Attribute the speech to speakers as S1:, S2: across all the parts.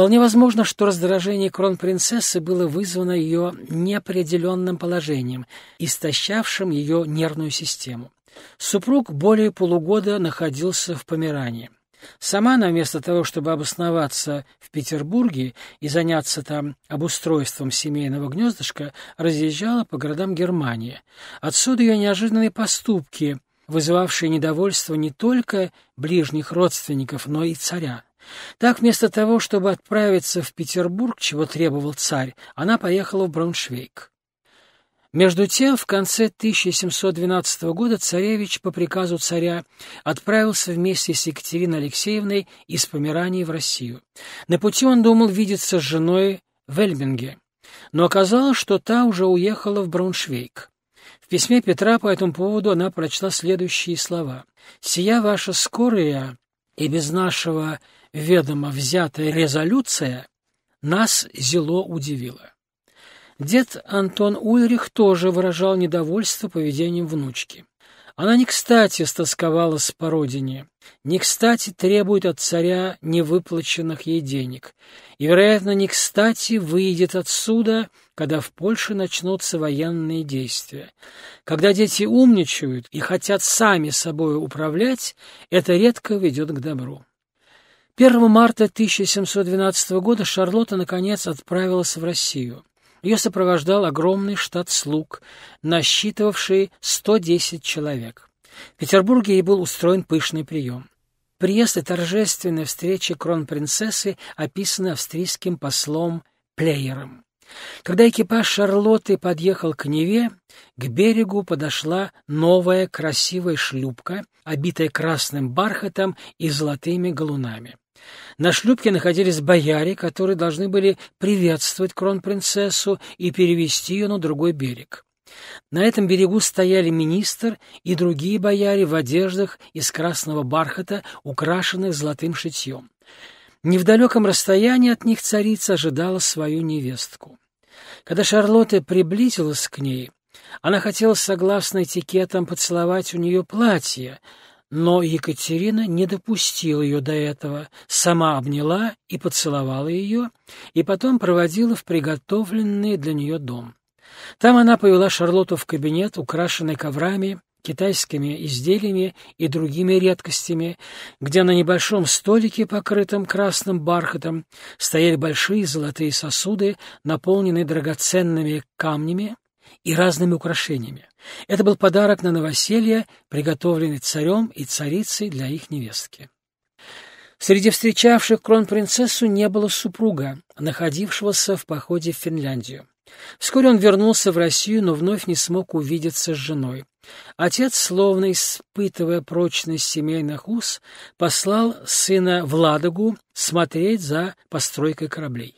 S1: Вполне возможно, что раздражение кронпринцессы было вызвано ее неопределенным положением, истощавшим ее нервную систему. Супруг более полугода находился в Померании. Сама она, вместо того, чтобы обосноваться в Петербурге и заняться там обустройством семейного гнездышка, разъезжала по городам Германии. Отсюда ее неожиданные поступки, вызывавшие недовольство не только ближних родственников, но и царя. Так, вместо того, чтобы отправиться в Петербург, чего требовал царь, она поехала в Брауншвейг. Между тем, в конце 1712 года царевич по приказу царя отправился вместе с Екатериной Алексеевной из Померании в Россию. На пути он думал видеться с женой в Эльбинге, но оказалось, что та уже уехала в Брауншвейг. В письме Петра по этому поводу она прочла следующие слова. «Сия ваша скорая и без нашего ведома взятая резолюция нас зело удивила». Дед Антон Ульрих тоже выражал недовольство поведением внучки. Она не кстати стосковалась по родине, не кстати требует от царя невыплаченных ей денег, и, вероятно, не кстати выйдет отсюда, когда в Польше начнутся военные действия. Когда дети умничают и хотят сами собой управлять, это редко ведет к добру. 1 марта 1712 года Шарлотта, наконец, отправилась в Россию. Ее сопровождал огромный штат слуг, насчитывавший 110 человек. В Петербурге ей был устроен пышный прием. Приезд и торжественная встреча кронпринцессы описаны австрийским послом Плеером. Когда экипаж Шарлотты подъехал к Неве, к берегу подошла новая красивая шлюпка, обитая красным бархатом и золотыми галунами. На шлюпке находились бояре, которые должны были приветствовать кронпринцессу и перевести ее на другой берег. На этом берегу стояли министр и другие бояре в одеждах из красного бархата, украшенных золотым шитьем. Не в далеком расстоянии от них царица ожидала свою невестку. Когда Шарлотта приблизилась к ней, она хотела, согласно этикетам, поцеловать у нее платье, но Екатерина не допустила ее до этого, сама обняла и поцеловала ее, и потом проводила в приготовленный для нее дом. Там она повела Шарлотту в кабинет, украшенный коврами, китайскими изделиями и другими редкостями, где на небольшом столике, покрытом красным бархатом, стояли большие золотые сосуды, наполненные драгоценными камнями, и разными украшениями. Это был подарок на новоселье, приготовленный царем и царицей для их невестки. Среди встречавших кронпринцессу не было супруга, находившегося в походе в Финляндию. Вскоре он вернулся в Россию, но вновь не смог увидеться с женой. Отец, словно испытывая прочность семейных уз, послал сына в Ладогу смотреть за постройкой кораблей.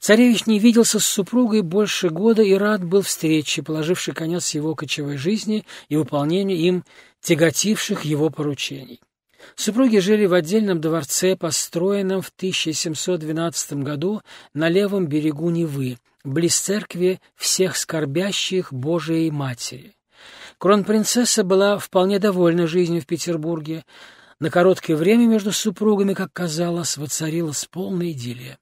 S1: Царевич не виделся с супругой больше года и рад был встрече, положившей конец его кочевой жизни и выполнению им тяготивших его поручений. Супруги жили в отдельном дворце, построенном в 1712 году на левом берегу Невы, близ церкви всех скорбящих Божией Матери. Кронпринцесса была вполне довольна жизнью в Петербурге. На короткое время между супругами, как казалось, воцарилась полная идиллия.